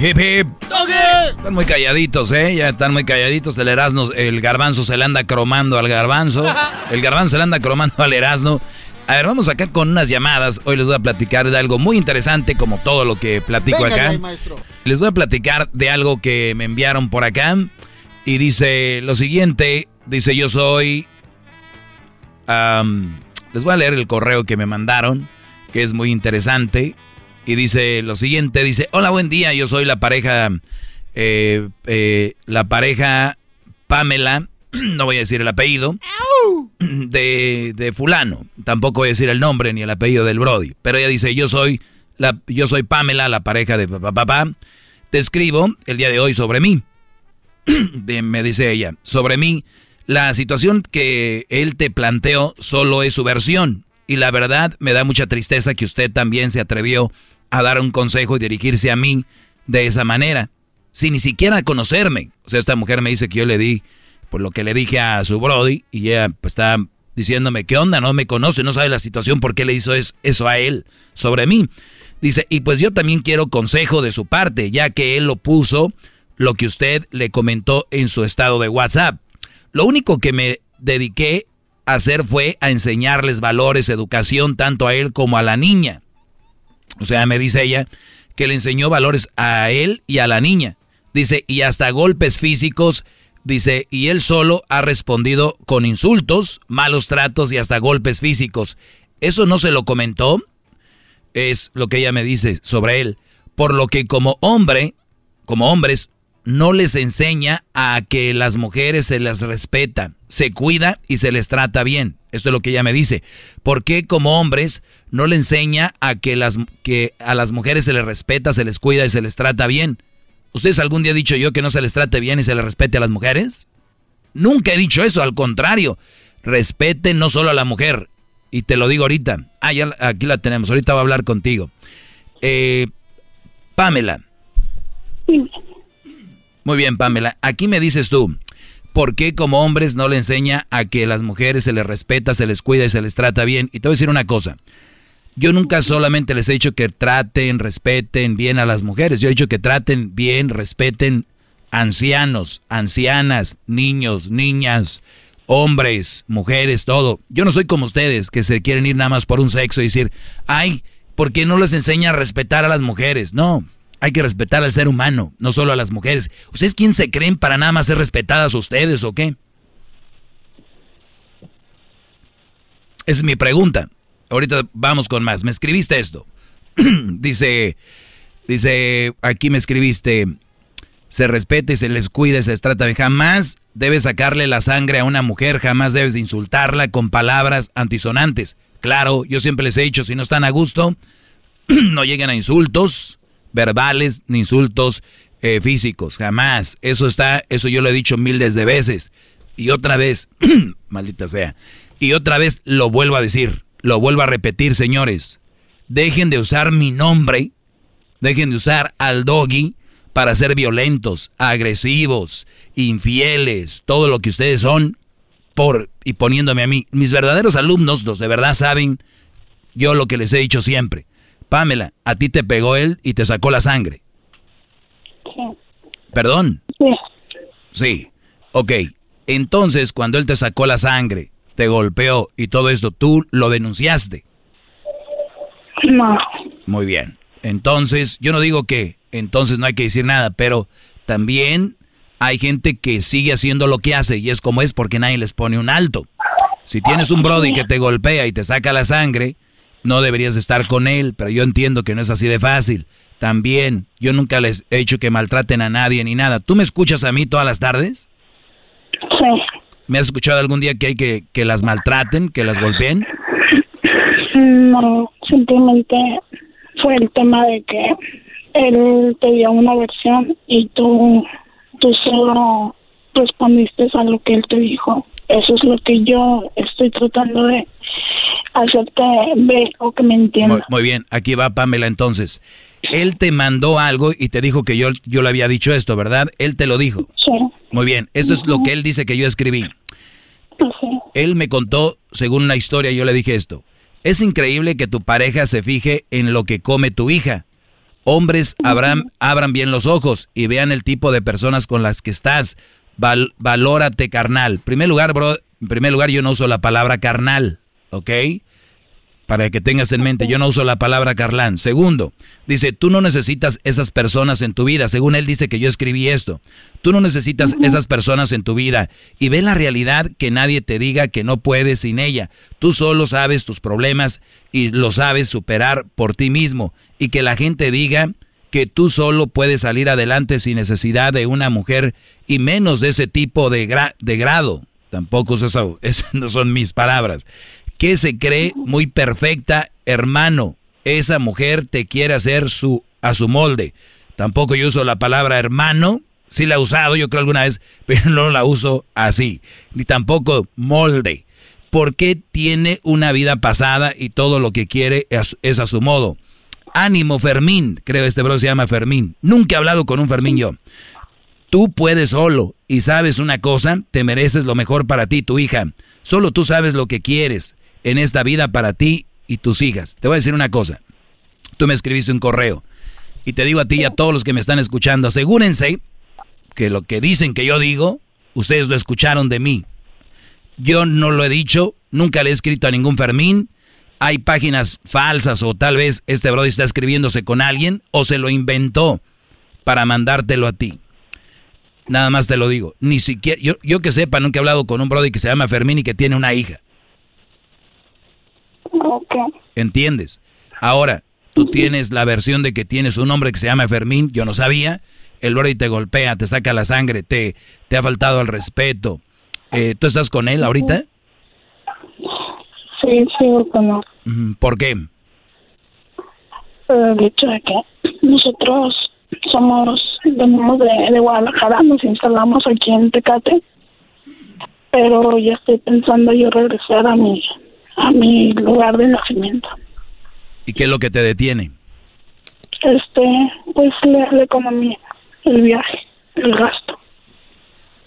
Hip hip. Están muy calladitos, ¿eh? Ya están muy calladitos. El Erasmo, el garbanzo se le anda cromando al garbanzo. El garbanzo se le anda cromando al Erasmo. A ver, vamos acá con unas llamadas. Hoy les voy a platicar de algo muy interesante, como todo lo que platico acá. les voy a platicar de algo que me enviaron por acá. Y dice lo siguiente: dice, yo soy. les voy a leer el correo que me mandaron, que es muy interesante. Y dice lo siguiente, dice, hola, buen día, yo soy la pareja, eh, eh, la pareja Pamela, no voy a decir el apellido, de, de, fulano, tampoco voy a decir el nombre ni el apellido del Brody, pero ella dice, yo soy, la, yo soy Pamela, la pareja de papá, papá, te escribo el día de hoy sobre mí, me dice ella, sobre mí, la situación que él te planteó solo es su versión. Y la verdad me da mucha tristeza que usted también se atrevió a dar un consejo y dirigirse a mí de esa manera, sin ni siquiera conocerme. O sea, esta mujer me dice que yo le di por lo que le dije a su Brody y ella pues, está diciéndome, ¿qué onda? No me conoce, no sabe la situación, ¿por qué le hizo eso a él sobre mí? Dice, y pues yo también quiero consejo de su parte, ya que él lo puso lo que usted le comentó en su estado de WhatsApp. Lo único que me dediqué a hacer fue a enseñarles valores, educación, tanto a él como a la niña. O sea, me dice ella que le enseñó valores a él y a la niña. Dice, y hasta golpes físicos. Dice, y él solo ha respondido con insultos, malos tratos y hasta golpes físicos. Eso no se lo comentó. Es lo que ella me dice sobre él. Por lo que como hombre, como hombres, no les enseña a que las mujeres se las respeta, se cuida y se les trata bien. Esto es lo que ella me dice. ¿Por qué como hombres no le enseña a que, las, que a las mujeres se les respeta, se les cuida y se les trata bien? ¿Ustedes algún día han dicho yo que no se les trate bien y se les respete a las mujeres? Nunca he dicho eso, al contrario. Respeten no solo a la mujer. Y te lo digo ahorita. Ah, ya aquí la tenemos. Ahorita va a hablar contigo. Eh, Pamela. Muy bien, Pamela. Aquí me dices tú. ¿Por qué como hombres no le enseña a que las mujeres se les respeta, se les cuida y se les trata bien? Y te voy a decir una cosa. Yo nunca solamente les he dicho que traten, respeten bien a las mujeres. Yo he dicho que traten bien, respeten ancianos, ancianas, niños, niñas, hombres, mujeres, todo. Yo no soy como ustedes que se quieren ir nada más por un sexo y decir, ay, ¿por qué no les enseña a respetar a las mujeres? No, hay que respetar al ser humano, no solo a las mujeres. ¿Ustedes quién se creen para nada más ser respetadas ustedes o qué? Esa es mi pregunta. Ahorita vamos con más. Me escribiste esto. dice, dice, aquí me escribiste, se respete y se les cuide, se trata de jamás debes sacarle la sangre a una mujer, jamás debes insultarla con palabras antisonantes. Claro, yo siempre les he dicho, si no están a gusto, no lleguen a insultos, verbales ni insultos eh, físicos, jamás. Eso está, eso yo lo he dicho miles de veces. Y otra vez, maldita sea, y otra vez lo vuelvo a decir, lo vuelvo a repetir, señores. Dejen de usar mi nombre, dejen de usar al doggy para ser violentos, agresivos, infieles, todo lo que ustedes son, por y poniéndome a mí. Mis verdaderos alumnos, los de verdad saben yo lo que les he dicho siempre. Pamela, a ti te pegó él y te sacó la sangre. Sí. ¿Perdón? Sí. Sí. Ok. Entonces, cuando él te sacó la sangre, te golpeó y todo esto, ¿tú lo denunciaste? No. Muy bien. Entonces, yo no digo que entonces no hay que decir nada, pero también hay gente que sigue haciendo lo que hace y es como es porque nadie les pone un alto. Si tienes un Brody que te golpea y te saca la sangre, no deberías estar con él, pero yo entiendo que no es así de fácil. También, yo nunca les he hecho que maltraten a nadie ni nada. ¿Tú me escuchas a mí todas las tardes? Sí. ¿Me has escuchado algún día que hay que, que las maltraten, que las golpeen? No, simplemente fue el tema de que él te dio una versión y tú, tú solo respondiste a lo que él te dijo. Eso es lo que yo estoy tratando de hacerte ver o que me entiendas. Muy, bien, aquí va Pamela entonces. Él te mandó algo y te dijo que yo, yo le había dicho esto, ¿verdad? Él te lo dijo. Sí. Muy bien, esto es lo que él dice que yo escribí. Él me contó, según una historia, yo le dije esto. Es increíble que tu pareja se fije en lo que come tu hija. Hombres abran, abran bien los ojos y vean el tipo de personas con las que estás. Valórate carnal. primer lugar, bro, en primer lugar yo no uso la palabra carnal, ¿ok? Para que tengas en mente, yo no uso la palabra carlán. Segundo, dice, tú no necesitas esas personas en tu vida. Según él dice que yo escribí esto. Tú no necesitas esas personas en tu vida. Y ve la realidad que nadie te diga que no puedes sin ella. Tú solo sabes tus problemas y lo sabes superar por ti mismo. Y que la gente diga que tú solo puedes salir adelante sin necesidad de una mujer y menos de ese tipo de, grado. Tampoco eso no son mis palabras que se cree muy perfecta, hermano. Esa mujer te quiere hacer su, a su molde. Tampoco yo uso la palabra hermano, sí la he usado yo creo alguna vez, pero no la uso así. Ni tampoco molde. Porque tiene una vida pasada y todo lo que quiere es, a su modo. Ánimo Fermín, creo este bro se llama Fermín. Nunca he hablado con un Fermín yo. Tú puedes solo y sabes una cosa, te mereces lo mejor para ti, tu hija. Solo tú sabes lo que quieres en esta vida para ti y tus hijas. Te voy a decir una cosa. Tú me escribiste un correo y te digo a ti y a todos los que me están escuchando, asegúrense que lo que dicen que yo digo, ustedes lo escucharon de mí. Yo no lo he dicho, nunca le he escrito a ningún Fermín. Hay páginas falsas o tal vez este brother está escribiéndose con alguien o se lo inventó para mandártelo a ti. Nada más te lo digo. Ni siquiera, yo, yo que sepa, nunca he hablado con un brother que se llama Fermín y que tiene una hija. ¿Entiendes? Ahora, tú tienes la versión de que tienes un hombre que se llama Fermín, yo no sabía, el y te golpea, te saca la sangre, te, te ha faltado el respeto. Eh, ¿Tú estás con él ahorita? Sí, sí, con ¿Por qué? El hecho de que nosotros somos, venimos de, de Guadalajara, nos instalamos aquí en Tecate, pero ya estoy pensando yo regresar a mi a mi lugar de nacimiento. ¿Y qué es lo que te detiene? Este, pues la, economía, el viaje, el gasto.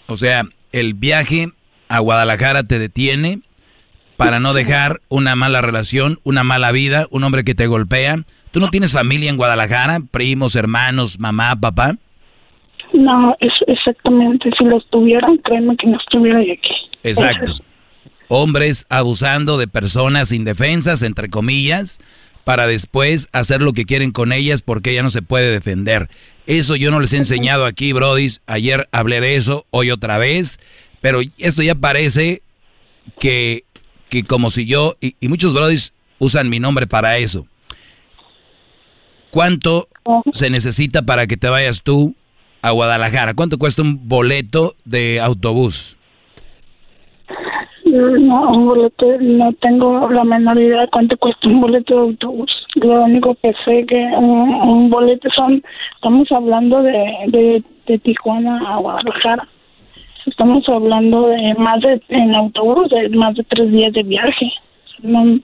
O sea, el viaje a Guadalajara te detiene para no dejar una mala relación, una mala vida, un hombre que te golpea. ¿Tú no tienes familia en Guadalajara? ¿Primos, hermanos, mamá, papá? No, es exactamente. Si los tuvieran, créeme que no estuviera aquí. Exacto hombres abusando de personas indefensas, entre comillas, para después hacer lo que quieren con ellas porque ella no se puede defender. Eso yo no les he enseñado aquí, brodis. Ayer hablé de eso, hoy otra vez. Pero esto ya parece que, que como si yo, y, muchos brodis usan mi nombre para eso. ¿Cuánto se necesita para que te vayas tú a Guadalajara? ¿Cuánto cuesta un boleto de autobús? No, un boleto, no tengo la menor idea de cuánto cuesta un boleto de autobús. Lo único que sé que un, boleto son, estamos hablando de, de, Tijuana a Guadalajara. Estamos hablando de más de, en autobús, de más de tres días de viaje. Eh,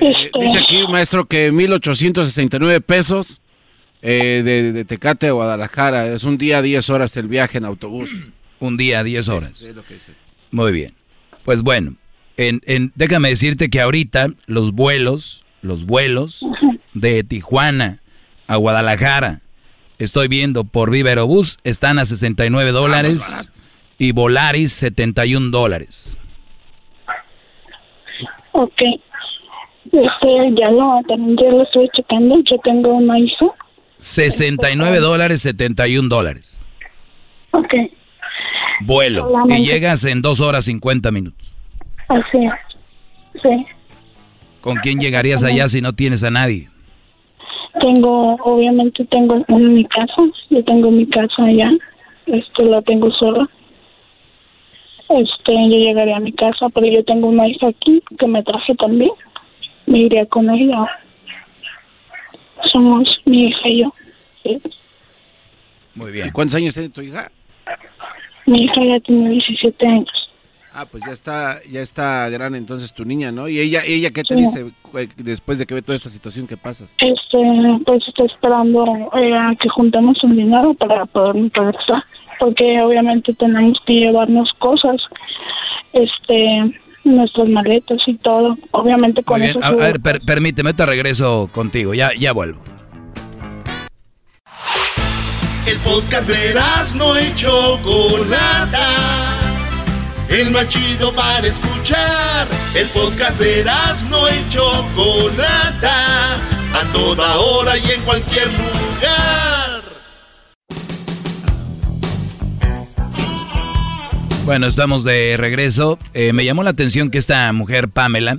este, dice aquí, maestro, que 1.869 pesos eh, de, de Tecate a Guadalajara. Es un día, 10 horas el viaje en autobús. Un día, 10 horas. Muy bien. Pues bueno, en, en, déjame decirte que ahorita los vuelos, los vuelos de Tijuana a Guadalajara, estoy viendo por Viva Aerobús, están a 69 dólares y Volaris 71 dólares. Ok. Este, ya lo, también ya lo estoy checando, yo tengo una hija. 69 dólares, 71 dólares. Ok. Vuelo. Y llegas en dos horas 50 minutos. Así es. Sí. ¿Con quién llegarías allá si no tienes a nadie? Tengo, obviamente tengo en mi casa, yo tengo mi casa allá, este la tengo sola. Este, yo llegaría a mi casa, pero yo tengo una hija aquí que me traje también. Me iría con ella. Somos mi hija y yo. Muy bien. ¿Y cuántos años tiene tu hija? Mi hija ya tiene 17 años. Ah, pues ya está, ya está grande entonces tu niña, ¿no? ¿Y ella, ella qué te dice después de que ve toda esta situación que pasas? Este, pues está esperando eh, a que juntemos un dinero para poder regresar, porque obviamente tenemos que llevarnos cosas, este, nuestras maletas y todo. Obviamente con eso. A, ver, permíteme, te regreso contigo, ya, ya vuelvo. El podcast de no hecho Chocolata el más chido para escuchar. El podcast de no y Chocolata, a toda hora y en cualquier lugar. Bueno, estamos de regreso. Eh, me llamó la atención que esta mujer, Pamela,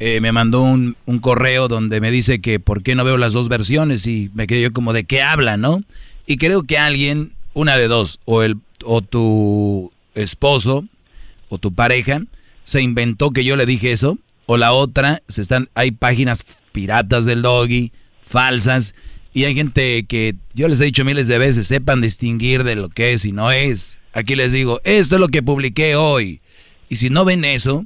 eh, me mandó un, un, correo donde me dice que por qué no veo las dos versiones y me quedé yo como de qué habla, ¿no? Y creo que alguien, una de dos, o, el, o tu esposo o tu pareja se inventó que yo le dije eso, o la otra, se están, hay páginas piratas del doggy, falsas, y hay gente que yo les he dicho miles de veces, sepan distinguir de lo que es y no es. Aquí les digo, esto es lo que publiqué hoy. Y si no ven eso,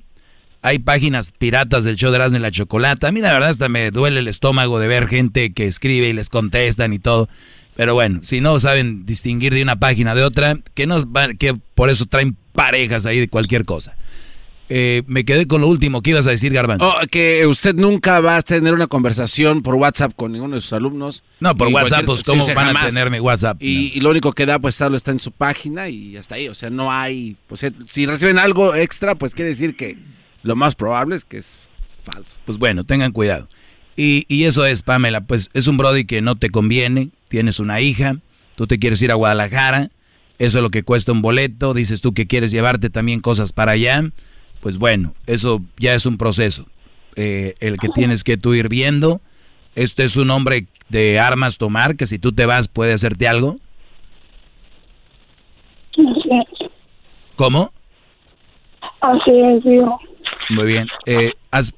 hay páginas piratas del show de Erasmo y la Chocolata. A mí la verdad hasta me duele el estómago de ver gente que escribe y les contestan y todo. Pero bueno, si no saben distinguir de una página de otra, que no que por eso traen parejas ahí de cualquier cosa. Eh, me quedé con lo último que ibas a decir, Garbanzo. Oh, que usted nunca va a tener una conversación por WhatsApp con ninguno de sus alumnos. No, por WhatsApp, pues cómo van a tener mi WhatsApp. Y, lo único que da, pues solo está en su página y hasta ahí. O sea, no hay. Pues, eh, si reciben algo extra, pues quiere decir que lo más probable es que es falso. Pues bueno, tengan cuidado. Y, y eso es, Pamela, pues es un Brody que no te conviene. Tienes una hija, tú te quieres ir a Guadalajara eso es lo que cuesta un boleto, dices tú que quieres llevarte también cosas para allá, pues bueno, eso ya es un proceso, eh, el que tienes que tú ir viendo. Este es un hombre de armas tomar, que si tú te vas puede hacerte algo. ¿Cómo? Así es, digo. Muy bien. Eh, ¿Has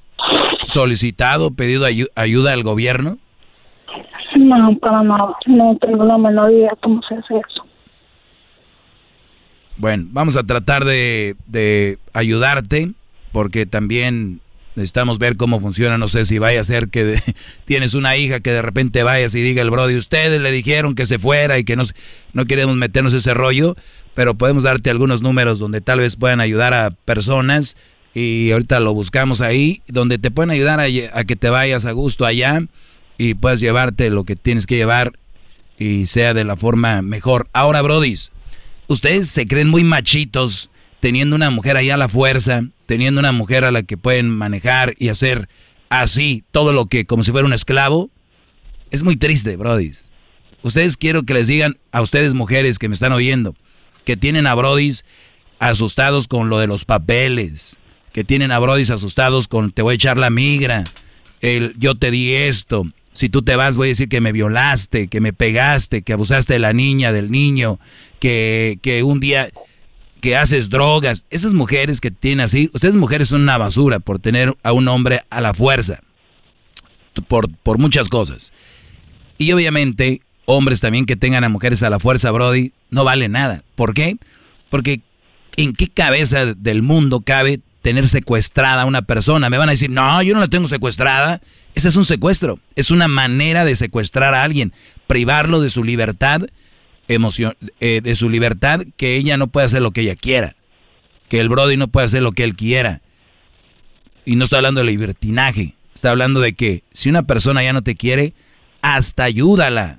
solicitado, pedido ayuda al gobierno? No, para nada. No tengo la menor idea cómo se hace eso. Bueno, vamos a tratar de, ayudarte porque también necesitamos ver cómo funciona. No sé si vaya a ser que tienes una hija que de repente vayas y diga el brody, ustedes le dijeron que se fuera y que no, no queremos meternos ese rollo, pero podemos darte algunos números donde tal vez puedan ayudar a personas y ahorita lo buscamos ahí, donde te pueden ayudar a, a que te vayas a gusto allá y puedas llevarte lo que tienes que llevar y sea de la forma mejor. Ahora, brodis ustedes se creen muy machitos teniendo una mujer ahí a la fuerza, teniendo una mujer a la que pueden manejar y hacer así todo lo que como si fuera un esclavo. Es muy triste, Brody. Ustedes quiero que les digan a ustedes mujeres que me están oyendo, que tienen a Brody asustados con lo de los papeles, que tienen a Brody asustados con te voy a echar la migra, el yo te di esto, si tú te vas, voy a decir que me violaste, que me pegaste, que abusaste de la niña, del niño, que, que un día que haces drogas. Esas mujeres que tienen así, ustedes mujeres son una basura por tener a un hombre a la fuerza, por, por muchas cosas. Y obviamente, hombres también que tengan a mujeres a la fuerza, Brody, no vale nada. ¿Por qué? Porque ¿en qué cabeza del mundo cabe tener secuestrada a una persona? Me van a decir, no, yo no la tengo secuestrada. Ese es un secuestro, es una manera de secuestrar a alguien, privarlo de su libertad, emoción, eh, de su libertad, que ella no puede hacer lo que ella quiera, que el Brody no puede hacer lo que él quiera. Y no estoy hablando de libertinaje, está hablando de que si una persona ya no te quiere, hasta ayúdala.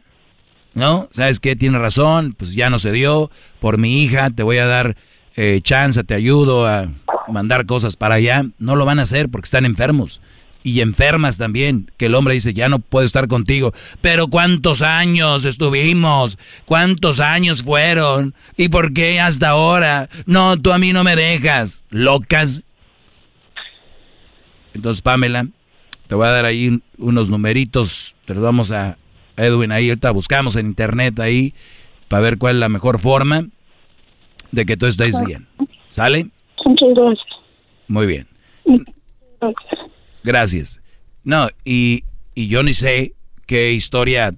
¿No? ¿Sabes qué? Tiene razón, pues ya no se dio, por mi hija te voy a dar eh, chance, te ayudo a mandar cosas para allá. No lo van a hacer porque están enfermos y enfermas también, que el hombre dice, ya no puedo estar contigo. Pero ¿cuántos años estuvimos? ¿Cuántos años fueron? ¿Y por qué hasta ahora? No, tú a mí no me dejas. Locas. Entonces, Pamela, te voy a dar ahí unos numeritos, pero vamos a Edwin ahí, ahorita buscamos en internet ahí para ver cuál es la mejor forma de que tú estés bien. ¿Sale? Muy bien. Gracias. No, y, y yo ni sé qué historia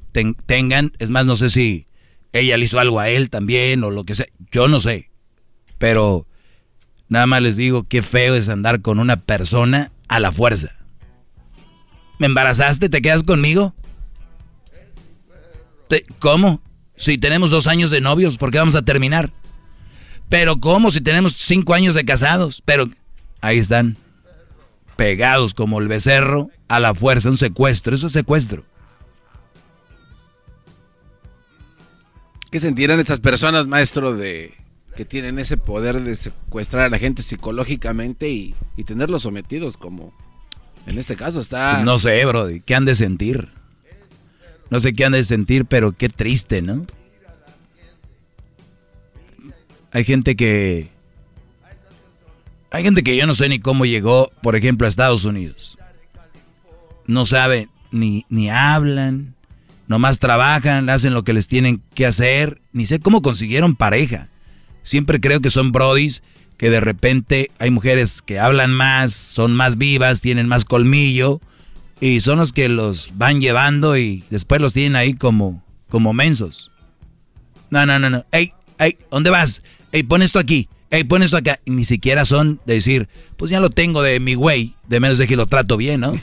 tengan. Es más, no sé si ella le hizo algo a él también o lo que sea. Yo no sé. Pero nada más les digo qué feo es andar con una persona a la fuerza. ¿Me embarazaste? ¿Te quedas conmigo? ¿Cómo? Si tenemos dos años de novios, ¿por qué vamos a terminar? Pero ¿cómo? Si tenemos cinco años de casados. Pero ahí están, pegados como el becerro a la fuerza, un secuestro. Eso es secuestro. ¿Qué sentirán estas personas, maestro, de que tienen ese poder de secuestrar a la gente psicológicamente y, tenerlos sometidos como en este caso está... Pues no sé, bro, ¿qué han de sentir? No sé qué han de sentir, pero qué triste, ¿no? Hay gente que... Hay gente que yo no sé ni cómo llegó, por ejemplo, a Estados Unidos. No saben, ni, ni hablan, nomás trabajan, hacen lo que les tienen que hacer, ni sé cómo consiguieron pareja. Siempre creo que son brodis que de repente hay mujeres que hablan más, son más vivas, tienen más colmillo y son los que los van llevando y después los tienen ahí como, como mensos. No, no, no, no. Ey, ey, ¿dónde vas? Ey, pon esto aquí. Ey, pon esto acá. Y ni siquiera son de decir, pues ya lo tengo de mi güey, de menos de que lo trato bien, ¿no?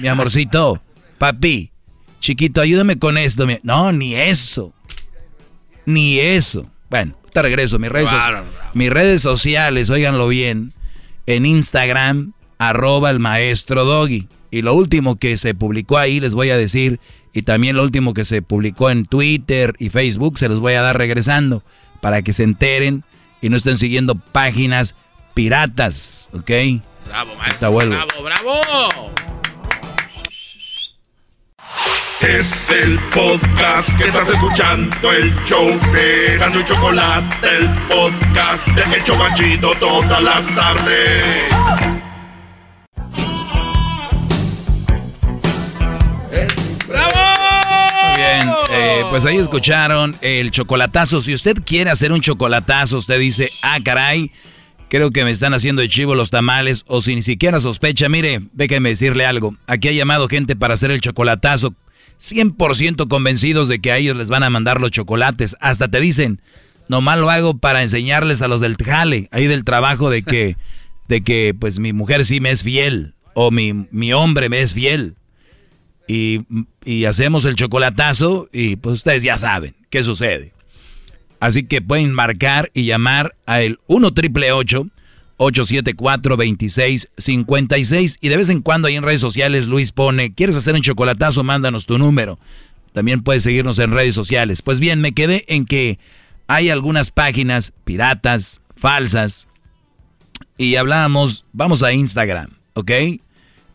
Mi, amorcito, papi, chiquito, ayúdame con esto. No, ni eso. Ni eso. Bueno, te regreso. Mis redes, mis redes sociales, óiganlo bien, en Instagram, arroba el maestro Doggy. Y lo último que se publicó ahí, les voy a decir, y también lo último que se publicó en Twitter y Facebook, se los voy a dar regresando, para que se enteren y no estén siguiendo páginas piratas, ¿ok? Bravo, maestro. Bravo, bravo. Es el podcast que estás escuchando, el show de Gano y Chocolate, el podcast de Hecho Machito todas las tardes. ¡Bravo! bien, eh, pues ahí escucharon el chocolatazo. Si usted quiere hacer un chocolatazo, usted dice, ah, caray, creo que me están haciendo de chivo los tamales, o si ni siquiera sospecha, mire, déjeme decirle algo. Aquí ha llamado gente para hacer el chocolatazo 100% convencidos de que a ellos les van a mandar los chocolates. Hasta te dicen, nomás lo hago para enseñarles a los del jale, ahí del trabajo de que, de que pues mi mujer sí me es fiel o mi, mi hombre me es fiel. Y, hacemos el chocolatazo y pues ustedes ya saben qué sucede. Así que pueden marcar y llamar a el 1 triple 874-2656. Y de vez en cuando ahí en redes sociales Luis pone, ¿quieres hacer un chocolatazo? Mándanos tu número. También puedes seguirnos en redes sociales. Pues bien, me quedé en que hay algunas páginas piratas, falsas. Y hablábamos, vamos a Instagram, ¿ok?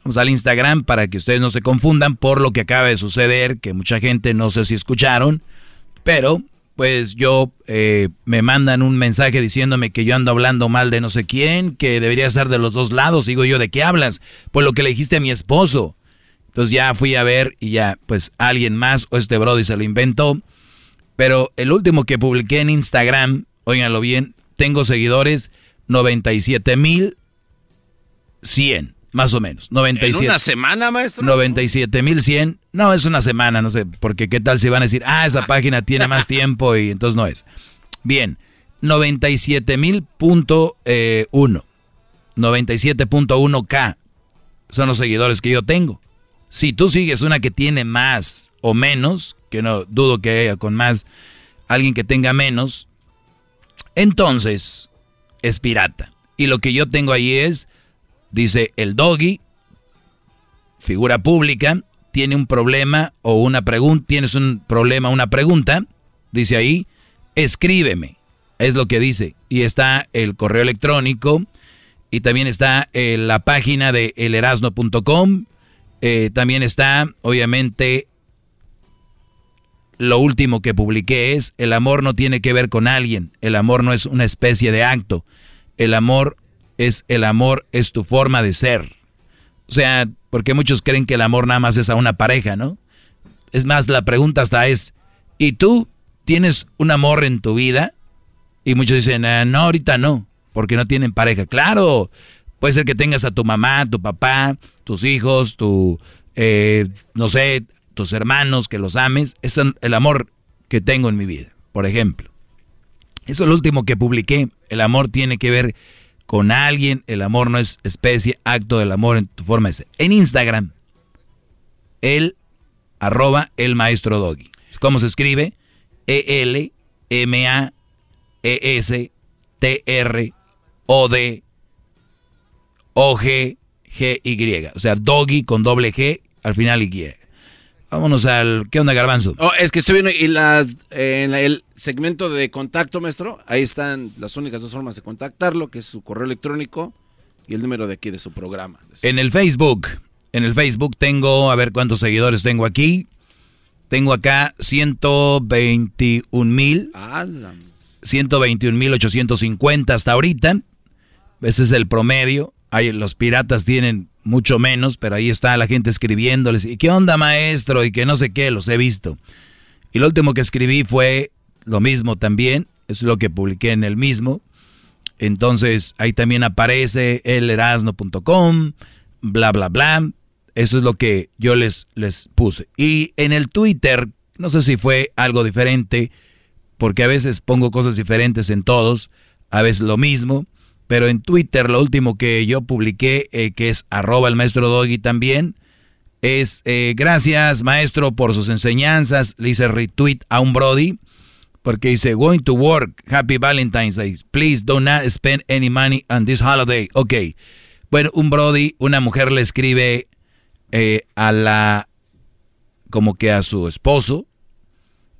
Vamos al Instagram para que ustedes no se confundan por lo que acaba de suceder, que mucha gente no sé si escucharon, pero pues yo eh, me mandan un mensaje diciéndome que yo ando hablando mal de no sé quién, que debería estar de los dos lados. Digo yo, ¿de qué hablas? Pues lo que le dijiste a mi esposo. Entonces ya fui a ver y ya, pues alguien más o este Brody se lo inventó. Pero el último que publiqué en Instagram, óiganlo bien, tengo seguidores 97 mil 100. Más o menos. 97. ¿En una semana, maestro? 97.100. No, es una semana, no sé. Porque qué tal si van a decir, ah, esa página tiene más tiempo y entonces no es. Bien. 97.000.1. 97.1K son los seguidores que yo tengo. Si tú sigues una que tiene más o menos, que no dudo que haya con más alguien que tenga menos, entonces es pirata. Y lo que yo tengo ahí es Dice, el doggy, figura pública, tiene un problema o una pregunta, tienes un problema, una pregunta, dice ahí, escríbeme, es lo que dice. Y está el correo electrónico y también está eh, la página de elerasno.com, eh, también está, obviamente, lo último que publiqué es, el amor no tiene que ver con alguien, el amor no es una especie de acto, el amor es el amor, es tu forma de ser. O sea, porque muchos creen que el amor nada más es a una pareja, ¿no? Es más, la pregunta hasta es, ¿y tú tienes un amor en tu vida? Y muchos dicen, ah, no, ahorita no, porque no tienen pareja. Claro, puede ser que tengas a tu mamá, tu papá, tus hijos, tu, eh, no sé, tus hermanos, que los ames. Es el amor que tengo en mi vida, por ejemplo. Eso es lo último que publiqué. El amor tiene que ver con alguien. El amor no es especie, acto del amor en tu forma de ser. En Instagram, el arroba el maestro doggy. ¿Cómo se escribe? E-L-M-A-E-S-T-R-O-D-O-G-G-Y. O sea, doggy con doble G al final Y. Vámonos al. ¿Qué onda, Garbanzo? Oh, es que estoy viendo y las, en el segmento de contacto, maestro, ahí están las únicas dos formas de contactarlo, que es su correo electrónico y el número de aquí de su programa. En el Facebook, en el Facebook tengo, a ver cuántos seguidores tengo aquí. Tengo acá 121 mil. 121 mil 850 hasta ahorita. Ese es el promedio. Ahí los piratas tienen mucho menos, pero ahí está la gente escribiéndoles, ¿y qué onda maestro? Y que no sé qué, los he visto. Y lo último que escribí fue lo mismo también, es lo que publiqué en el mismo. Entonces ahí también aparece elerasno.com, bla, bla, bla. Eso es lo que yo les, les puse. Y en el Twitter, no sé si fue algo diferente, porque a veces pongo cosas diferentes en todos, a veces lo mismo. Pero en Twitter lo último que yo publiqué, eh, que es arroba el maestro Doggy también, es eh, gracias maestro por sus enseñanzas. Le hice retweet a un Brody porque dice, going to work, happy Valentine's Day. Please do not spend any money on this holiday. Ok. Bueno, un Brody, una mujer le escribe eh, a la, como que a su esposo.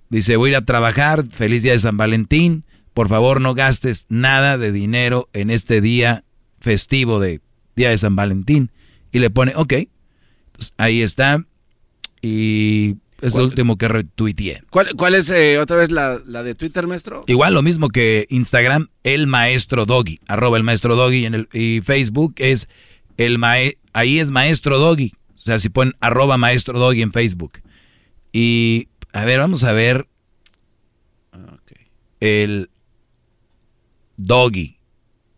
Dice, voy a ir a trabajar, feliz día de San Valentín por favor no gastes nada de dinero en este día festivo de Día de San Valentín. Y le pone, ok, ahí está. Y es lo último que retuiteé. ¿Cuál, cuál es eh, otra vez la, de Twitter, maestro? Igual lo mismo que Instagram, el maestro doggy, arroba el maestro doggy. En el, y Facebook es el mae, ahí es maestro doggy. O sea, si ponen arroba maestro doggy en Facebook. Y a ver, vamos a ver. Ah, el doggy.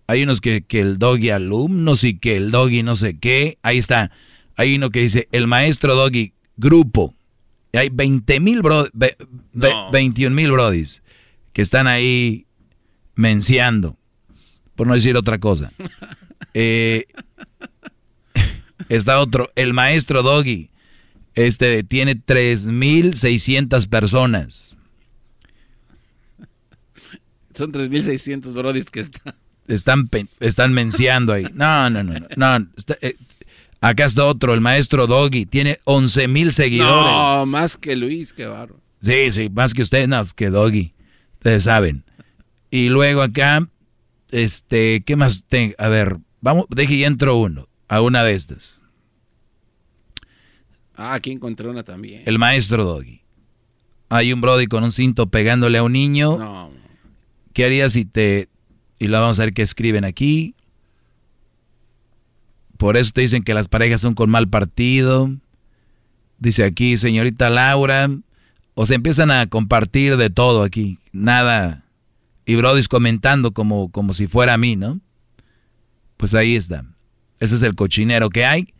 Hay unos que, que el doggy alumnos y que el doggy no sé qué. Ahí está. Hay uno que dice el maestro doggy grupo. hay 20 mil bro, 21 mil brodis que están ahí menciando. Por no decir otra cosa. Eh, está otro. El maestro doggy. Este tiene 3.600 personas. Son 3.600 brodis que están. Están, están menciando ahí. No, no, no. no, eh, acá está otro, el maestro Doggy. Tiene 11 mil seguidores. No, más que Luis, qué barro. Sí, sí, más que usted, no, que Doggy. Ustedes saben. Y luego acá, este, ¿qué más tengo? A ver, vamos, deje y entro uno, a una de estas. Ah, aquí encontré una también. El maestro Doggy. Hay un Brody con un cinto pegándole a un niño. No. ¿Qué harías si te... Y lo vamos a ver qué escriben aquí. Por eso te dicen que las parejas son con mal partido. Dice aquí, señorita Laura. O se empiezan a compartir de todo aquí. Nada. Y Brodis comentando como, como si fuera a mí, ¿no? Pues ahí está. Ese es el cochinero que hay.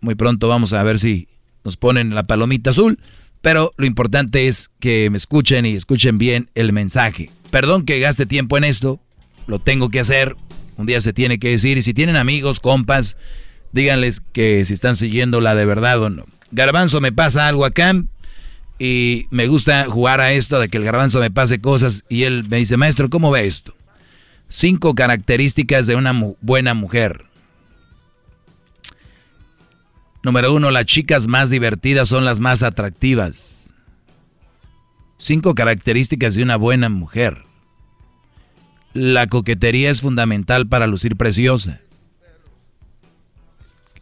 Muy pronto vamos a ver si nos ponen la palomita azul. Pero lo importante es que me escuchen y escuchen bien el mensaje. Perdón que gaste tiempo en esto, lo tengo que hacer, un día se tiene que decir, y si tienen amigos, compas, díganles que si están siguiendo la de verdad o no. Garbanzo me pasa algo acá y me gusta jugar a esto de que el garbanzo me pase cosas y él me dice, maestro, ¿cómo ve esto? Cinco características de una buena mujer. Número uno, las chicas más divertidas son las más atractivas. Cinco características de una buena mujer. La coquetería es fundamental para lucir preciosa.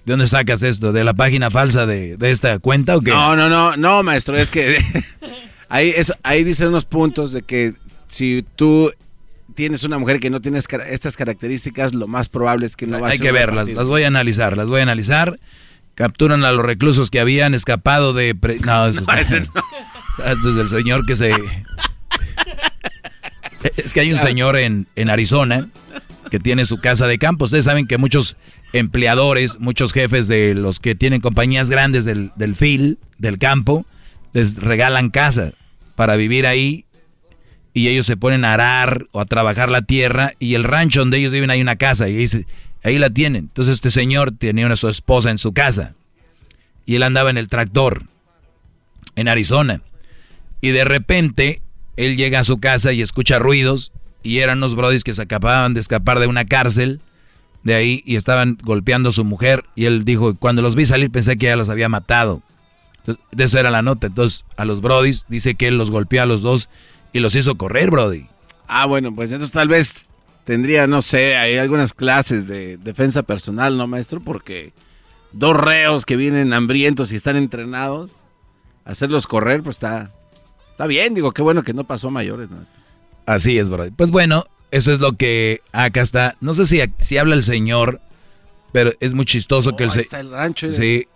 ¿De dónde sacas esto? ¿De la página falsa de, esta cuenta o qué? No, no, no, no, maestro, es que ahí, es, ahí dicen unos puntos de que si tú tienes una mujer que no tiene estas características, lo más probable es que no va a Hay que verlas, las voy a analizar, las voy a analizar. Capturan a los reclusos que habían escapado de... No, eso es del señor que se... Es que hay un señor en, Arizona que tiene su casa de campo. Ustedes saben que muchos empleadores, muchos jefes de los que tienen compañías grandes del, del FIL, del campo, les regalan casa para vivir ahí y ellos se ponen a arar o a trabajar la tierra y el rancho donde ellos viven hay una casa y ahí, ahí la tienen. Entonces este señor tenía a su esposa en su casa y él andaba en el tractor en Arizona y de repente él llega a su casa y escucha ruidos y eran unos brodis que se acababan de escapar de una cárcel de ahí y estaban golpeando a su mujer y él dijo, cuando los vi salir pensé que ya los había matado. Entonces, de eso era la nota. Entonces, a los brodis dice que él los golpeó a los dos y los hizo correr, brody. Ah, bueno, pues entonces tal vez tendría, no sé, hay algunas clases de defensa personal, ¿no, maestro? Porque dos reos que vienen hambrientos y están entrenados, hacerlos correr, pues está, está bien, digo, qué bueno que no pasó a mayores, maestro. Así es, brody. Pues bueno, eso es lo que acá está. No sé si, si habla el señor, pero es muy chistoso que el, señor... el rancho. Sí,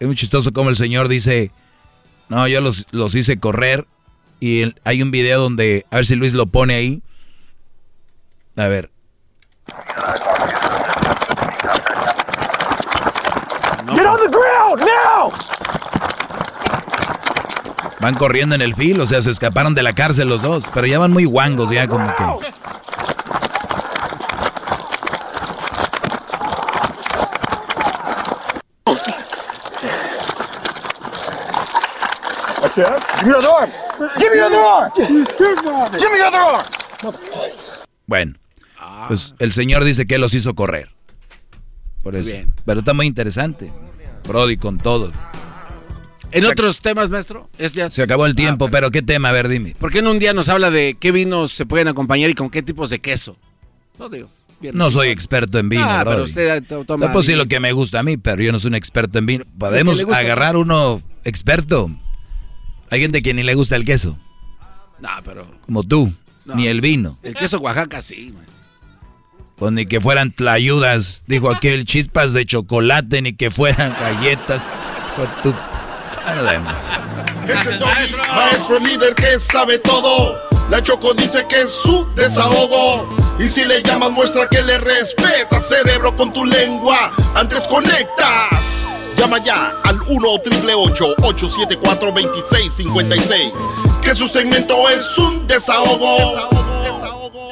es muy chistoso como el señor dice, no, yo los, los hice correr. Y hay un video donde, a ver si Luis lo pone ahí. A ver. Get on the ground now. Van corriendo en el filo, o sea, se escaparon de la cárcel los dos, pero ya van muy guangos, ya como que. Bueno, pues el señor dice que los hizo correr. Por eso. Pero está muy interesante. Brody con todo. En otros temas, maestro, se acabó el tiempo, ah, pero... ¿qué tema? A ver, dime. ¿Por qué en un día nos habla de qué vinos se pueden acompañar y con qué tipos de queso? No digo. no soy experto en vino, ah, pero usted toma. Pues sí, lo que me gusta a mí, pero yo no soy un experto en vino. Podemos agarrar uno experto. Hay gente que ni le gusta el queso. No, pero. Como tú. Ni el vino. El queso Oaxaca sí, man. Pues ni que fueran tlayudas, dijo aquel, chispas de chocolate, ni que fueran galletas. Pues tú. Es el maestro. maestro líder que sabe todo. La Choco dice que es su desahogo. Y si le llamas, muestra que le respeta, cerebro, con tu lengua. Antes conectas. Llama ya al 1-888-874-2656. Que su segmento es un desahogo. desahogo.